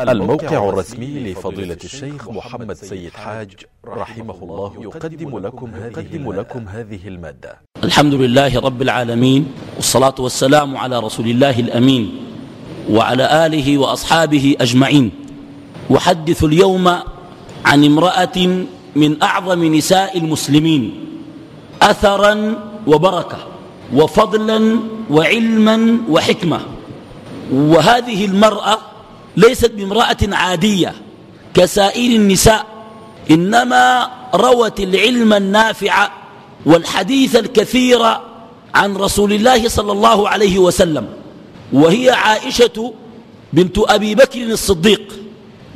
الموقع الرسمي لفضيلة الشيخ محمد سيد حاج رحمه الله يقدم لكم هذه, لكم هذه ا ل الحمد لله رب العالمين والصلاة والسلام على رسول الله الأمين وعلى آله وأصحابه أجمعين. وحدث اليوم عن امرأة من أعظم نساء المسلمين أثرا وبركة وفضلا وعلما وحكمة. وهذه المرأة ليست بامرأة عادية كسائر النساء. إنما روت العلم النافع والحديث الكثير عن رسول الله صلى الله عليه وسلم. وهي عائشة بنت أبي بكر الصديق.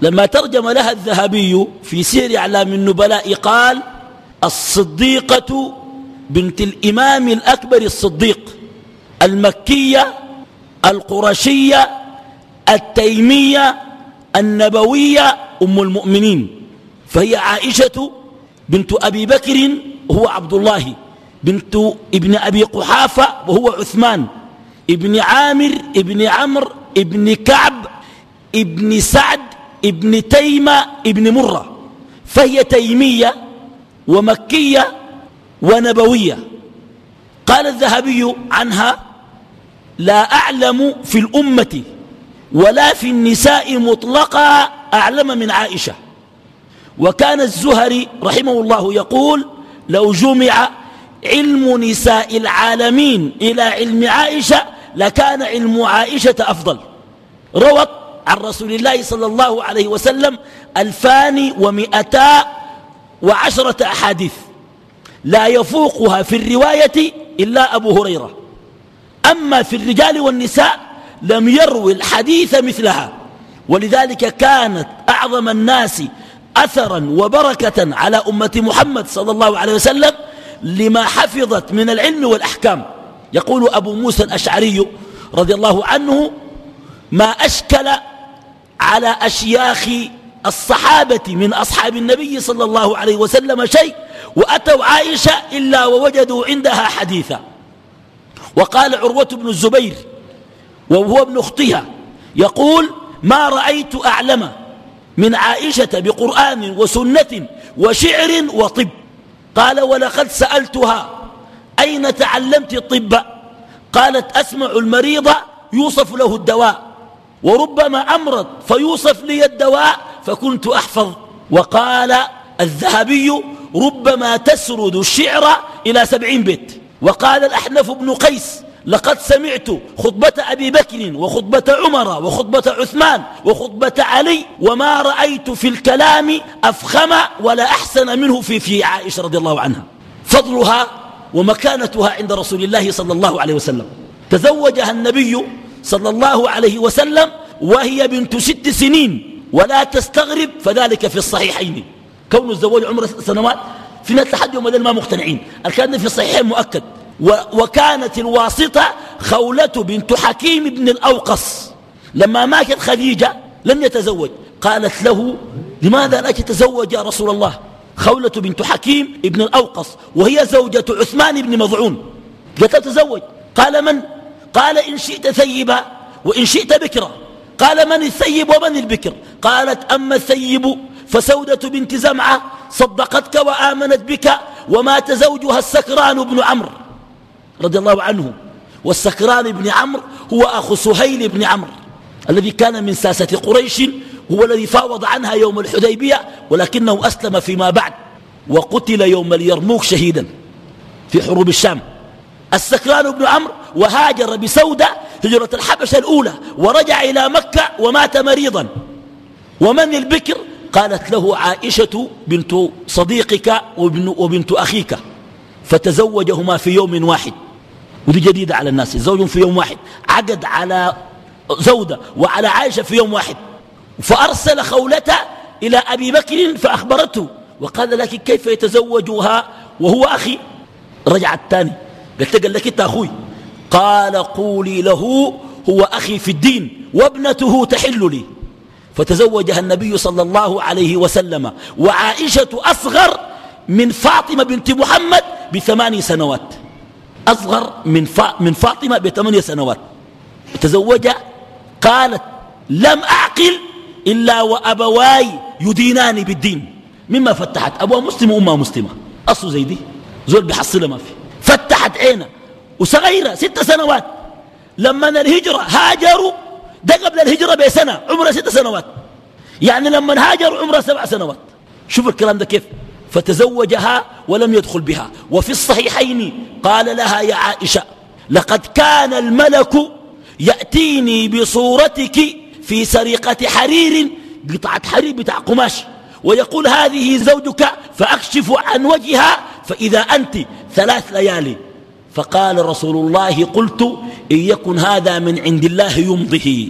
لما ترجم لها الذهبي في سير أعلام النبلاء قال الصديقة بنت الإمام الأكبر الصديق المكية القرشية التيمية النبوية أم المؤمنين فهي عائشة بنت أبي بكر وهو عبد الله بنت ابن أبي قحافة وهو عثمان ابن عامر ابن عمرو ابن كعب ابن سعد ابن تيمة ابن مرة فهي تيمية ومكية ونبوية. قال الذهبي عنها لا أعلم في الأمة ولا في النساء مطلقا أعلم من عائشة. وكان الزهري رحمه الله يقول لو جمع علم نساء العالمين إلى علم عائشة لكان علم عائشة أفضل. روت عن رسول الله صلى الله عليه وسلم ألفان ومئتا وعشرة أحاديث. لا يفوقها في الرواية إلا أبو هريرة. أما في الرجال والنساء لم يروي الحديث مثلها. ولذلك كانت أعظم الناس أثرا وبركة على أمة محمد صلى الله عليه وسلم لما حفظت من العلم والأحكام. يقول أبو موسى الأشعري رضي الله عنه ما أشكل على أشياخ الصحابة من أصحاب النبي صلى الله عليه وسلم شيء وأتوا عائشة إلا ووجدوا عندها حديثا وقال عروة بن الزبير وهو ابن أختها يقول ما رأيت أعلم من عائشة بقرآن وسنة وشعر وطب. قال ولقد سألتها أين تعلمت الطب؟ قالت أسمع المريض يوصف له الدواء وربما أمرض فيوصف لي الدواء فكنت أحفظ. وقال الذهبي ربما تسرد الشعر إلى سبعين بيت وقال الأحنف بن قيس لقد سمعت خطبة أبي بكر وخطبة عمر وخطبة عثمان وخطبة علي وما رأيت في الكلام أفخم ولا أحسن منه في في عائشة رضي الله عنها. فضلها ومكانتها عند رسول الله صلى الله عليه وسلم. تزوجها النبي صلى الله عليه وسلم وهي بنت ست سنين ولا تستغرب فذلك في الصحيحين. كون الزواج عمر سنوات في ناس لحد يوم ما مقتنعين. الكلام في الصحيحين مؤكد. وكانت الواسطة خولة بنت حكيم بن الأوقص. لما ماتت خديجة لم يتزوج. قالت له لماذا لا تتزوج يا رسول الله؟ خولة بنت حكيم ابن الأوقص. وهي زوجة عثمان بن مضعون. قالت تزوج قال من؟ قال إن شئت ثيبا وإن شئت بكرا. قال من الثيب ومن البكر؟ قالت أما الثيب فسودة بنت زمعة صدقتك وآمنت بك ومات زوجها السكران بن عمرو. رضي الله عنه. والسكران بن عمرو هو أخو سهيل بن عمرو الذي كان من ساسة قريش هو الذي فاوض عنها يوم الحديبية ولكنه أسلم فيما بعد وقتل يوم اليرموك شهيدا في حروب الشام. السكران بن عمرو وهاجر بسودة هجرة الحبشة الأولى ورجع إلى مكة ومات مريضا. ومن البكر؟ قالت له عائشة بنت صديقك وبنت أخيك فتزوجهما في يوم واحد. ودي جديدة على الناس. الزوج في يوم واحد عقد على زودة وعلى عائشة في يوم واحد فأرسل خولته إلى أبي بكر فأخبرته وقال لك كيف يتزوجها؟ وهو أخي. رجع الثاني قلت قال لك أنت أخوي. قال قولي له هو أخي في الدين وابنته تحل لي. فتزوجها النبي صلى الله عليه وسلم وعائشة أصغر من فاطمة بنت محمد بثماني سنوات. أصغر من, من فاطمة بثمانية سنوات. تزوج قالت لم أعقل إلا وأبواي يدينان بالدين. مما فتحت. أبوها مسلم وأمها مسلمة. أصله زي دي. زول بيحصلها ما في. فتحت عينها وصغيرة ست سنوات. لما الهجرة هاجروا ده قبل الهجرة بسنة. عمرها ست سنوات. يعني لما هاجروا عمرها سبع سنوات. شوف الكلام ده كيف. فتزوجها ولم يدخل بها. وفي الصحيحين قال لها يا عائشة لقد كان الملك يأتيني بصورتك في سرقة حرير قطعة حرير بتاع قماش ويقول هذه زوجك فأكشف عن وجهها فإذا أنت ثلاث ليالي. فقال رسول الله قلت إن يكن هذا من عند الله يمضه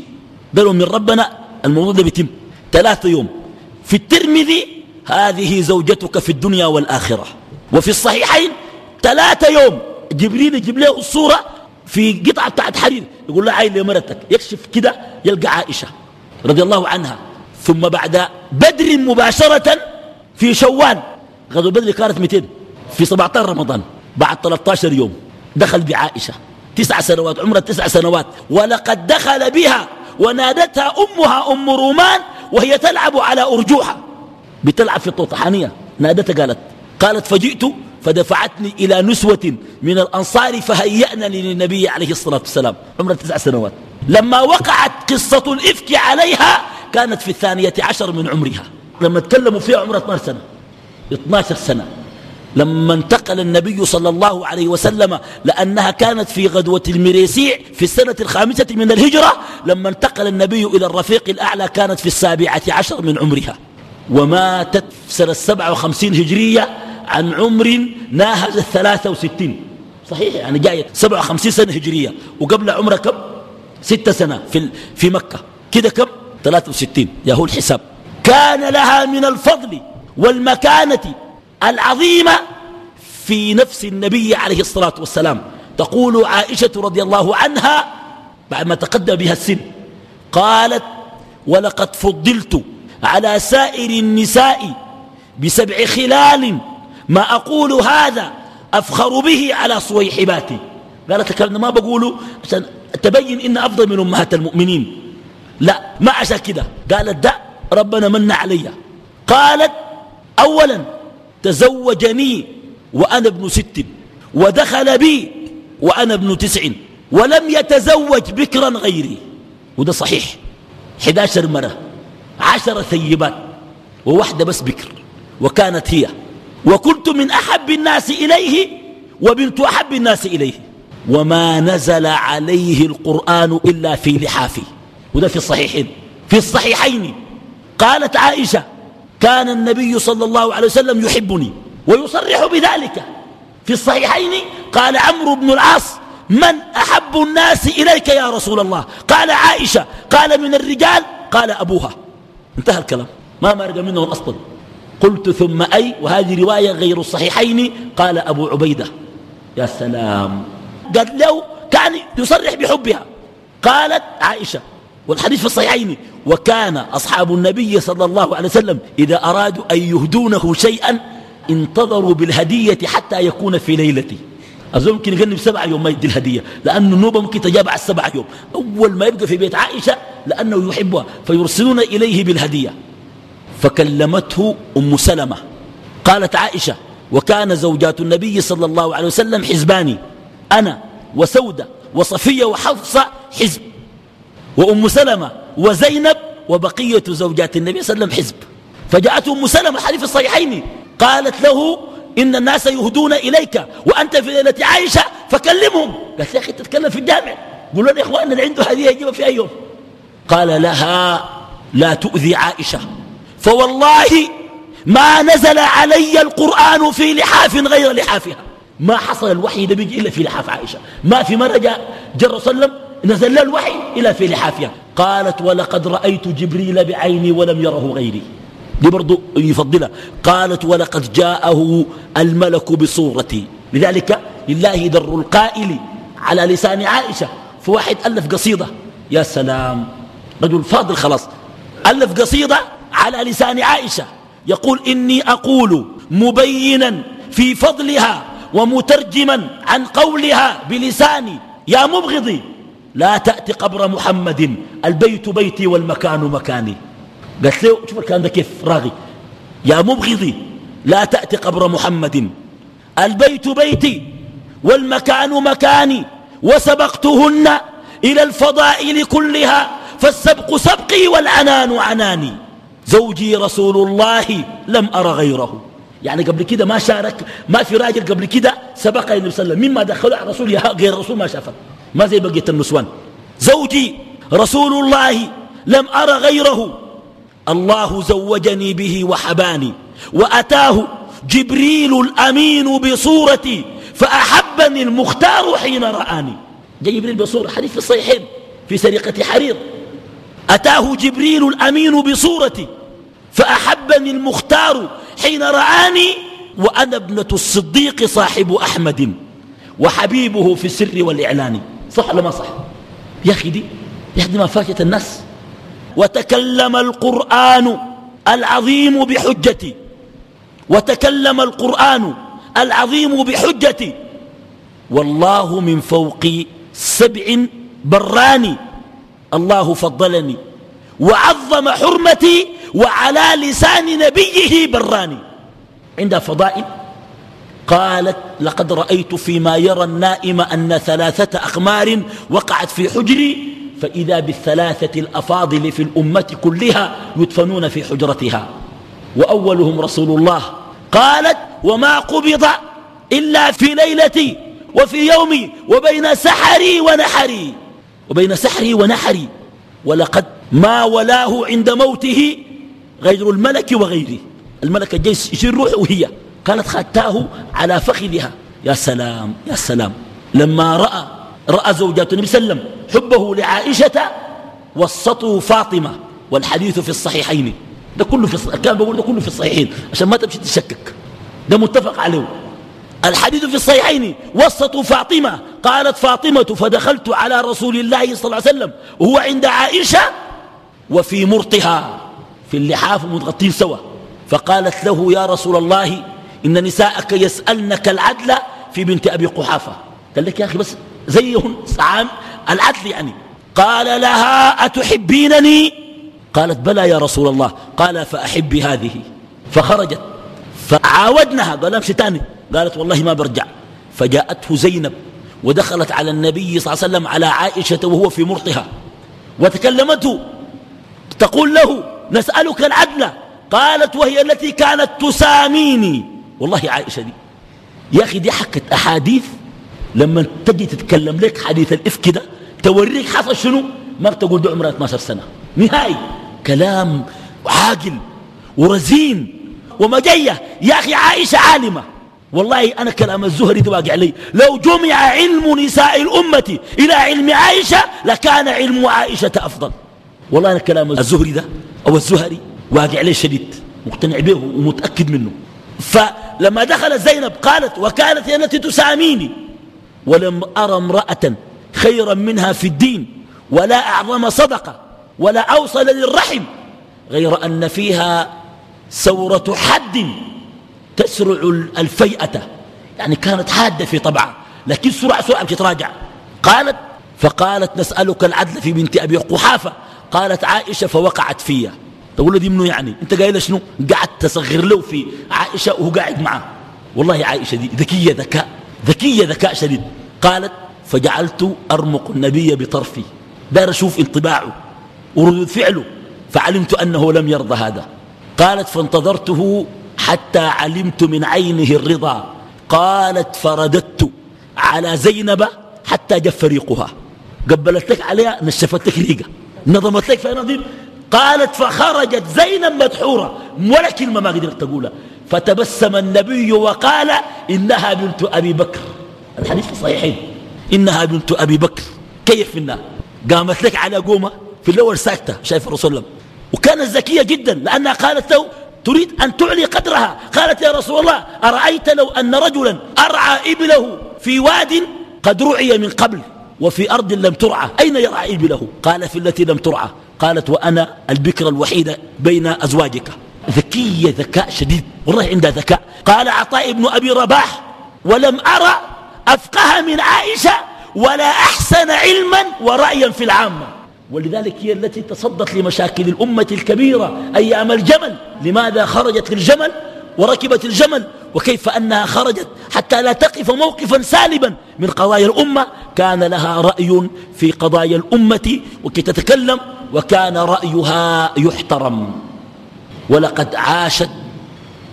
قالوا من ربنا الموضوع ده بيتم ثلاثة يوم. في الترمذي هذه زوجتك في الدنيا والآخرة. وفي الصحيحين ثلاثة يوم جبريل يجيب له الصورة في قطعة بتاعت حرير. يقول له عين لمرتك يكشف كده يلقى عائشة رضي الله عنها. ثم بعد بدر مباشرة في شوال غزو بدر كانت 200 في 17 رمضان بعد 13 يوم دخل بعائشة تسع سنوات عمرها تسع سنوات. ولقد دخل بها ونادتها أمها أم رومان وهي تلعب على أرجوحة بتلعب في الطوطحانية. نادتها قالت قالت فجئت فدفعتني إلى نسوة من الأنصار فهيأنني للنبي عليه الصلاة والسلام. عمرها تسع سنوات. لما وقعت قصة الإفك عليها كانت في الثانية عشر من عمرها. لما تكلموا فيها عمرها 12 سنة. 12 سنة. لما انتقل النبي صلى الله عليه وسلم لأنها كانت في غدوة المريسيع في السنة الخامسة من الهجرة لما انتقل النبي إلى الرفيق الأعلى كانت في السابعة عشر من عمرها. وماتت سنة سبعة وخمسين هجرية عن عمر ناهز الثلاثة وستين. صحيح يعني جاية سبعة وخمسين سنة هجرية. وقبل عمرها كم؟ ستة سنة في, في مكة. كده كم؟ ثلاثة وستين. يا هو الحساب كان لها من الفضل والمكانة العظيمة في نفس النبي عليه الصلاة والسلام. تقول عائشة رضي الله عنها بعد ما تقدم بها السن قالت ولقد فضلت على سائر النساء بسبع خلال ما أقول هذا أفخر به على صويحباتي قالت الكلام ما بقوله عشان تبين إن أفضل من أمهات المؤمنين. لا ما عشان كده. قالت ده ربنا من علي. قالت أولا تزوجني وأنا ابن ست ودخل بي وأنا ابن تسع ولم يتزوج بكرا غيري. وده صحيح. 11 مرة. عشر ثيبات وواحدة بس بكر وكانت هي. وكنت من أحب الناس إليه وبنت أحب الناس إليه. وما نزل عليه القرآن إلا في لحافي وده في الصحيحين. في الصحيحين. قالت عائشة كان النبي صلى الله عليه وسلم يحبني ويصرح بذلك. في الصحيحين قال عمرو بن العاص من أحب الناس إليك يا رسول الله؟ قال عائشة قال من الرجال؟ قال أبوها. انتهى الكلام. ما مرق منه أصلا. قلت ثم أي وهذه رواية غير الصحيحين. قال أبو عبيدة يا سلام. قال له كان يصرح بحبها. قالت عائشة والحديث في الصحيحين وكان أصحاب النبي صلى الله عليه وسلم إذا أرادوا أن يهدونه شيئا انتظروا بالهدية حتى يكون في ليلته أظن ممكن يغني بسبع يوم ما يدي الهدية لأن النوبة ممكن تجاب على السبع يوم. أول ما يبقى في بيت عائشة لأنه يحبها فيرسلون إليه بالهدية. فكلمته أم سلمة. قالت عائشة وكان زوجات النبي صلى الله عليه وسلم حزباني أنا وسودة وصفية وحفصة حزب وأم سلمة وزينب وبقية زوجات النبي صلى الله عليه وسلم حزب. فجاءته أم سلمة الحديث الصحيحين قالت له إن الناس يهدون إليك وأنت في ليلة عائشة فكلمهم. قالت يا أخي تتكلم في الجامع. قولوا يا إخواننا اللي عنده هدية يجيبها في أي يوم. قال لها لا تؤذي عائشة. فوالله ما نزل علي القرآن في لحاف غير لحافها. ما حصل الوحي ده بيجي إلا في لحاف عائشة. ما في مرة جاء جر صلى نزل له الوحي إلا في لحافها. قالت ولقد رأيت جبريل بعيني ولم يره غيري. دي برضو يفضلها. قالت ولقد جاءه الملك بصورتي. لذلك لله در القائل على لسان عائشة. فواحد ألف قصيدة. يا سلام. رجل فاضل خلاص. ألف قصيدة على لسان عائشة. يقول إني أقول مبينا في فضلها ومترجما عن قولها بلساني. يا مبغضي لا تأتي قبر محمد. البيت بيتي والمكان مكاني. قالت له شوف الكلام ده كيف؟ راغي. يا مبغضي لا تأتي قبر محمد. البيت بيتي والمكان مكاني وسبقتهن إلى الفضائل كلها فالسبق سبقي والعنان عناني زوجي رسول الله لم أرى غيره. يعني قبل كده ما شارك ما في راجل قبل كده سبق النبي صلى الله عليه وسلم. مما دخلوا على رسول غير الرسول ما شافه. ما زي بقية النسوان. زوجي رسول الله لم أرى غيره. الله زوجني به وحباني وأتاه جبريل الأمين بصورتي فأحبني المختار حين رآني. جاء جبريل بصورة حديث في الصحيحين في سرقة حرير. أتاه جبريل الأمين بصورتي فأحبني المختار حين رآني وأنا ابنة الصديق صاحب أحمد وحبيبه في السر والإعلان. صح ولا ما صح؟ يا أخي دي يا أخي ما فاكت الناس. وتكلم القرآن العظيم بحجتي. وتكلم القرآن العظيم بحجتي. والله من فوق سبع براني الله فضلني وعظم حرمتي وعلى لسان نبيه براني عند فضائل. قالت لقد رأيت فيما يرى النائم أن ثلاثة أخمار وقعت في حجري فإذا بالثلاثة الأفاضل في الأمة كلها يدفنون في حجرتها. وأولهم رسول الله قالت وما قبض إلا في ليلتي وفي يومي وبين سحري ونحري. وبين سحري ونحري. ولقد ما ولاه عند موته غير الملك وغيره. الملك الجيش يشير روحه وهي. قالت خدتاه على فخذها. يا سلام يا سلام. لما رأى رأى زوجات النبي صلى الله عليه وسلم حبه لعائشة وسطوا فاطمة والحديث في الصحيحين. ده كله في كان بقول ده كله في الصحيحين عشان ما تمشي تشكك. ده متفق عليه. الحديث في الصحيحين وسطوا فاطمة قالت فاطمة فدخلت على رسول الله صلى الله عليه وسلم وهو عند عائشة وفي مرطها في اللحاف متغطين سوا. فقالت له يا رسول الله إن نساءك يسألنك العدل في بنت أبي قحافة. قال لك يا أخي بس زيهم. سعام العدل يعني قال لها أتحبينني؟ قالت بلى يا رسول الله. قال فأحب هذه. فخرجت. فعاودنها قال امشي تاني. قالت والله ما برجع. فجاءته زينب ودخلت على النبي صلى الله عليه وسلم على عائشة وهو في مرطها. وتكلمته تقول له نسألك العدل. قالت وهي التي كانت تساميني. والله عائشة دي. يا أخي دي حكت أحاديث لما تجي تتكلم لك حديث الإفك ده توريك حصل شنو؟ ما بتقول دي عمرها 12 سنة. نهائي. كلام عاقل ورزين وما جاية يا أخي عائشة عالمة. والله أنا كلام الزهري ده واقع لي. لو جمع علم نساء الأمة إلى علم عائشة لكان علم عائشة أفضل. والله أنا كلام الزهري ده أو الزهري واقع لي شديد. مقتنع به ومتأكد منه. فلما دخلت زينب قالت وكانت هي التي تساميني. ولم أرى امرأة خيرا منها في الدين ولا أعظم صدقة ولا أوصل للرحم غير أن فيها سورة حد تسرع الفيئة. يعني كانت حادة في طبعها لكن سرعة سرعة تتراجع قالت فقالت نسألك العدل في بنت أبي قحافة. قالت عائشة فوقعت فيها تقول له دي منه يعني؟ أنت قايل شنو؟ قعدت تصغر له في عائشة وهو قاعد معه. والله عائشة دي ذكية ذكاء ذكية ذكاء شديد. قالت فجعلت أرمق النبي بطرفي دار أشوف انطباعه وردود فعله فعلمت أنه لم يرضى هذا. قالت فانتظرته حتى علمت من عينه الرضا. قالت فرددت على زينب حتى جف ريقها. قبلت لك عليها نشفت لك ريقة. نظمت لك في نظيم قالت فخرجت زينب مدحورة ولا كلمة ما قدرت تقولها. فتبسم النبي وقال إنها بنت أبي بكر. الحديث الصحيحين. إنها بنت أبي بكر. كيف إنها؟ قامت لك على قومة في الأول ساكتة شايف الرسول الله وكانت ذكية جدا لأنها قالت له تريد أن تعلي قدرها. قالت يا رسول الله أرأيت لو أن رجلا أرعى إبله في واد قد رعي من قبل وفي أرض لم ترعى. أين يرعى إبله؟ قال في التي لم ترعى. قالت وأنا البكرة الوحيدة بين أزواجك. ذكية ذكاء شديد والله عندها ذكاء. قال عطاء بن أبي رباح ولم أرى أفقه من عائشة ولا أحسن علما ورأيا في العامة. ولذلك هي التي تصدت لمشاكل الأمة الكبيرة أيام الجمل. لماذا خرجت للجمل وركبت الجمل؟ وكيف أنها خرجت حتى لا تقف موقفا سالبا من قضايا الأمة؟ كان لها رأي في قضايا الأمة وكي تتكلم وكان رأيها يحترم. ولقد عاشت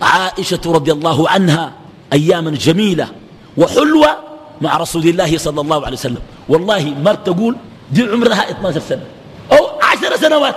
عائشة رضي الله عنها أياما جميلة. وحلوة مع رسول الله صلى الله عليه وسلم. والله ما بتقول دي عمرها 12 سنة أو 10 سنوات.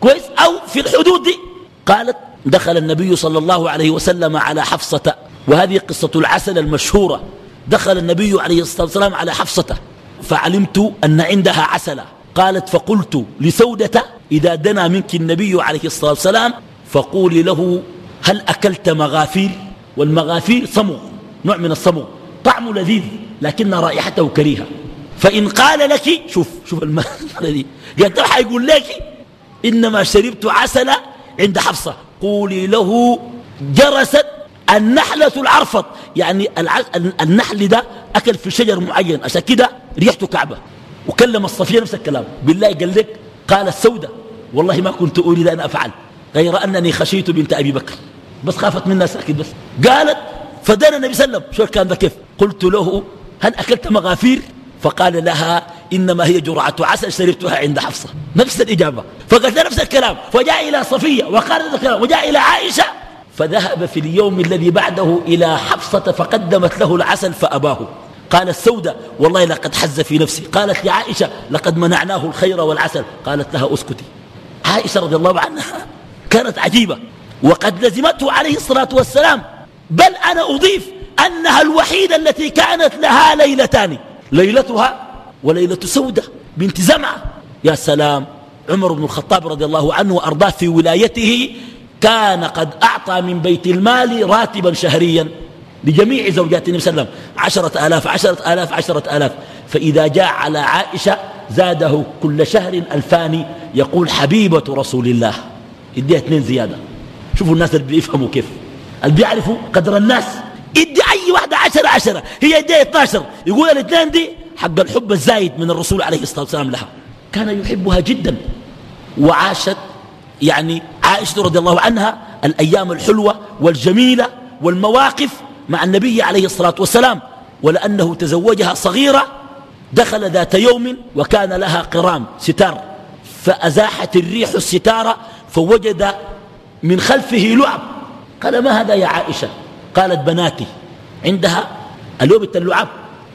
كويس؟ أو في الحدود دي. قالت دخل النبي صلى الله عليه وسلم على حفصة. وهذه قصة العسل المشهورة. دخل النبي عليه الصلاة والسلام على حفصة. فعلمت أن عندها عسلة. قالت فقلت لسودة إذا دنا منك النبي عليه الصلاة والسلام فقولي له هل أكلت مغافير والمغافير صمغ. نوع من الصمغ طعمه لذيذ لكن رائحته كريهة. فإن قال لك شوف شوف الذي قالت حيقول لك إنما شربت عسل عند حفصة. قولي له جرست النحلة العرفط. يعني النحل ده أكل في شجر معين. عشان كده ريحته كعبة. وكلم الصفية نفس الكلام. بالله قال لك قال السودة. والله ما كنت أريد أن أفعل غير أنني خشيت بنت أبي بكر. بس خافت منا ساكت بس. قالت فدنا النبي صلى الله عليه وسلم. شو كان ذا كيف؟ قلت له هل أكلت مغافير؟ فقال لها إنما هي جرعة عسل شربتها عند حفصة. نفس الإجابة. فقالت نفس الكلام. فجاء إلى صفية وقال نفس الكلام. وجاء إلى عائشة فذهب في اليوم الذي بعده إلى حفصة فقدمت له العسل فأباه. قال السودة والله لقد حز في نفسي. قالت لعائشة لقد منعناه الخير والعسل. قالت لها اسكتي. عائشة رضي الله عنها كانت عجيبة وقد لزمته عليه الصلاة والسلام. بل أنا أضيف أنها الوحيدة التي كانت لها ليلتان ليلتها وليلة سودة بنت زمعة. يا سلام عمر بن الخطاب رضي الله عنه وأرضاه في ولايته كان قد أعطى من بيت المال راتبا شهريا لجميع زوجات النبي صلى الله عليه وسلم. عشرة آلاف عشرة آلاف عشرة آلاف. فإذا جاء على عائشة زاده كل شهر ألفان يقول حبيبة رسول الله. يديها اثنين زيادة. شوفوا الناس اللي بيفهموا كيف. اللي بيعرفوا قدر الناس. ادي أي واحدة عشرة عشرة. هي يديها 12 يقول الاثنين دي حق الحب الزايد من الرسول عليه الصلاة والسلام لها. كان يحبها جدا. وعاشت يعني عائشة رضي الله عنها الأيام الحلوة والجميلة والمواقف مع النبي عليه الصلاة والسلام. ولأنه تزوجها صغيرة دخل ذات يوم وكان لها قرام ستار. فأزاحت الريح الستارة فوجد من خلفه لعب. قال ما هذا يا عائشة؟ قالت بناتي عندها اليوم اللعب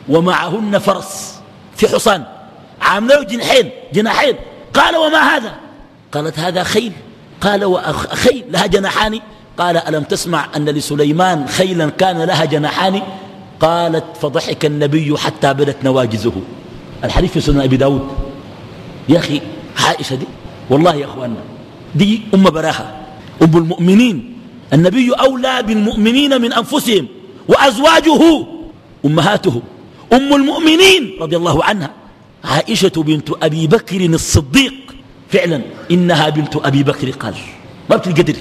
ومعهن فرس في حصان. عاملة جناحين جناحين. قال وما هذا؟ قالت هذا خيل. قال وخيل لها جناحان. قال ألم تسمع أن لسليمان خيلا كان لها جناحان؟ قالت فضحك النبي حتى بدت نواجزه الحديث في سنن أبي داود. يا أخي عائشة دي والله يا أخواننا دي أم براها. أم المؤمنين. النبي أولى بالمؤمنين من أنفسهم وأزواجه أمهاته. أم المؤمنين رضي الله عنها. عائشة بنت أبي بكر الصديق. فعلا إنها بنت أبي بكر قال. ما القدر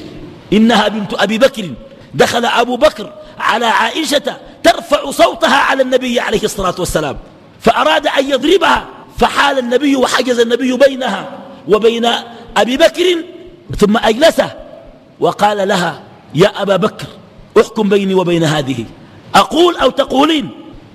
إنها بنت أبي بكر. دخل أبو بكر على عائشة ترفع صوتها على النبي عليه الصلاة والسلام. فأراد أن يضربها فحال النبي وحجز النبي بينها وبين أبي بكر ثم أجلسه. وقال لها يا أبا بكر احكم بيني وبين هذه. أقول أو تقولين؟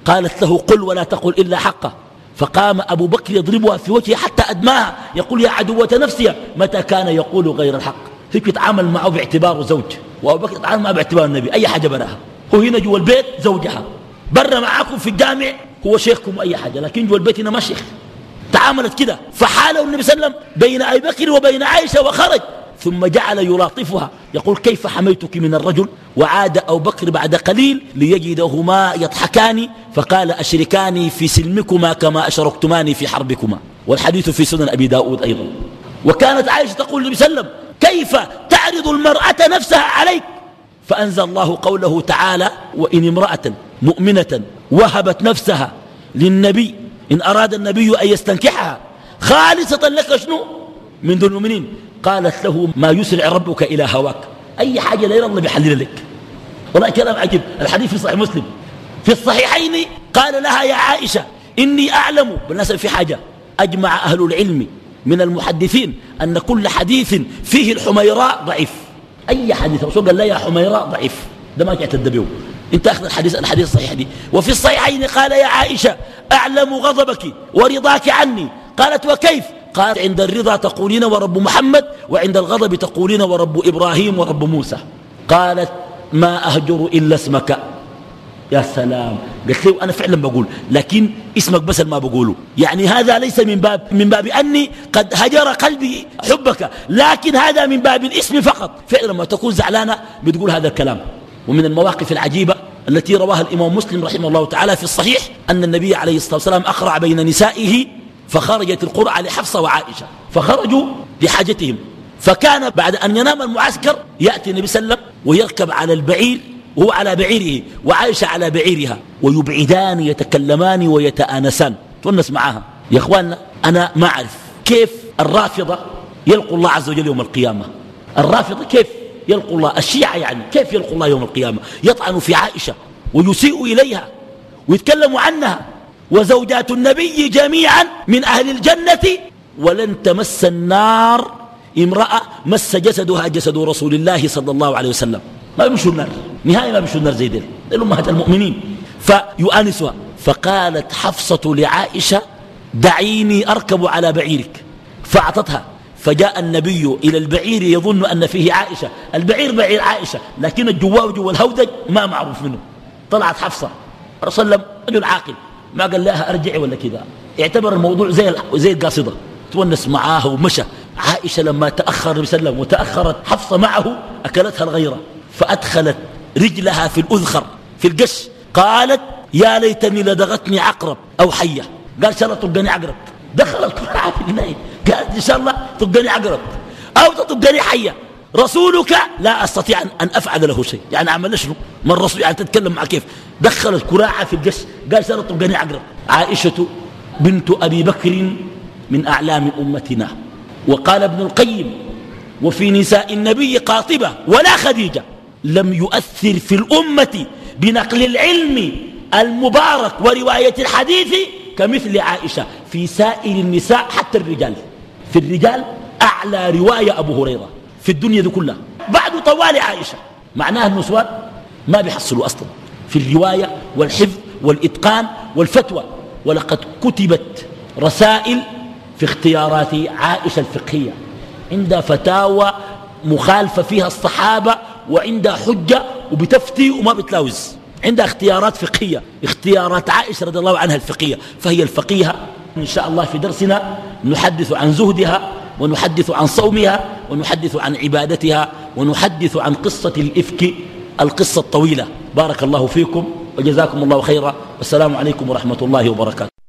قالت له قل ولا تقل إلا حقه. فقام أبو بكر يضربها في وجهه حتى أدماها. يقول يا عدوة نفسي متى كان يقول غير الحق؟ هيك يتعامل معه باعتباره زوج. وأبو بكر يتعامل معه باعتبار النبي. أي حاجة براها هو هنا جوا البيت زوجها. برا معاكم في الجامع هو شيخكم أي حاجة. لكن جوا البيت هنا ما شيخ. تعاملت كده. فحاله النبي صلى الله عليه وسلم بين أبي بكر وبين عائشة وخرج. ثم جعل يلاطفها يقول كيف حميتك من الرجل؟ وعاد أبو بكر بعد قليل ليجدهما يضحكان فقال أشركاني في سلمكما كما أشركتماني في حربكما. والحديث في سنن أبي داود أيضا. وكانت عائشة تقول النبي صلى الله عليه وسلم كيف تعرض المرأة نفسها عليك؟ فأنزل الله قوله تعالى وإن امرأة مؤمنة وهبت نفسها للنبي إن أراد النبي أن يستنكحها خالصة لك شنو؟ من دون المؤمنين. قالت له ما يسرع ربك إلى هواك. أي حاجة لا الله بيحلل لك. والله كلام عجيب. الحديث في صحيح مسلم. في الصحيحين قال لها يا عائشة إني أعلم. بالناس في حاجة. أجمع أهل العلم من المحدثين أن كل حديث فيه الحميراء ضعيف. أي حديث؟ رسول قال لا يا حميراء ضعيف. ده ما تعتد به أنت أخذ الحديث الحديث الصحيح دي. وفي الصحيحين قال يا عائشة أعلم غضبك ورضاك عني. قالت وكيف؟ قال عند الرضا تقولين ورب محمد وعند الغضب تقولين ورب إبراهيم ورب موسى. قالت ما أهجر إلا اسمك. يا سلام. قلت له أنا فعلا بقول لكن اسمك بس ما بقوله. يعني هذا ليس من باب من باب أني قد هجر قلبي حبك لكن هذا من باب الاسم فقط. فعلا لما تكون زعلانة بتقول هذا الكلام. ومن المواقف العجيبة التي رواها الإمام مسلم رحمه الله تعالى في الصحيح أن النبي عليه الصلاة والسلام أقرع بين نسائه فخرجت القرعة لحفصة وعائشة فخرجوا لحاجتهم. فكان بعد أن ينام المعسكر يأتي النبي صلى الله عليه وسلم ويركب على البعير وهو على بعيره وعائشة على بعيرها ويبعدان يتكلمان ويتآنسان. تونس معاها. يا أخواننا أنا ما أعرف كيف الرافضة يلقوا الله عز وجل يوم القيامة. الرافضة كيف يلقوا الله؟ الشيعة يعني كيف يلقوا الله يوم القيامة؟ يطعنوا في عائشة ويسيئوا إليها ويتكلموا عنها. وزوجات النبي جميعا من أهل الجنة ولن تمس النار امرأة مس جسدها جسد رسول الله صلى الله عليه وسلم. ما بيمشوا النار نهاية ما بيمشوا النار زي ديل. ديل أمهات المؤمنين. فيؤانسها. فقالت حفصة لعائشة دعيني أركب على بعيرك. فأعطتها. فجاء النبي إلى البعير يظن أن فيه عائشة. البعير بعير عائشة لكن الجواب جوا الهودج ما معروف منه. طلعت حفصة. رسول الله رجل عاقل. ما قال لها أرجعي ولا كذا. اعتبر الموضوع زي زي القاصدة. تونس معاها ومشى. عائشة لما عليه وسلم وتأخرت حفصة معه أكلتها الغيرة. فأدخلت رجلها في الأذخر في القش. قالت يا ليتني لدغتني عقرب أو حية. قال شاء الله تلقاني عقرب. دخلت كلها في النهاية قالت إن شاء الله تلقاني عقرب أو تلقاني حية. رسولك لا أستطيع أن أفعل له شيء. يعني عمل شنو؟ من الرسول يعني تتكلم مع كيف؟ دخلت كراعة في القش قال الله تلقاني عقرب. عائشة بنت أبي بكر من أعلام أمتنا. وقال ابن القيم وفي نساء النبي قاطبة ولا خديجة لم يؤثر في الأمة بنقل العلم المبارك ورواية الحديث كمثل عائشة في سائر النساء حتى الرجال. في الرجال أعلى رواية أبو هريرة. في الدنيا دي كلها. بعد طوال عائشة معناها النسوان ما بيحصلوا أصلا. في الرواية والحفظ والإتقان والفتوى. ولقد كتبت رسائل في اختيارات عائشة الفقهية. عندها فتاوى مخالفة فيها الصحابة وعندها حجة وبتفتي وما بتلاوز. عندها اختيارات فقهية اختيارات عائشة رضي الله عنها الفقهية. فهي الفقيهة إن شاء الله في درسنا نحدث عن زهدها ونحدث عن صومها ونحدث عن عبادتها ونحدث عن قصة الإفك القصة الطويلة. بارك الله فيكم وجزاكم الله خيرا. والسلام عليكم ورحمة الله وبركاته.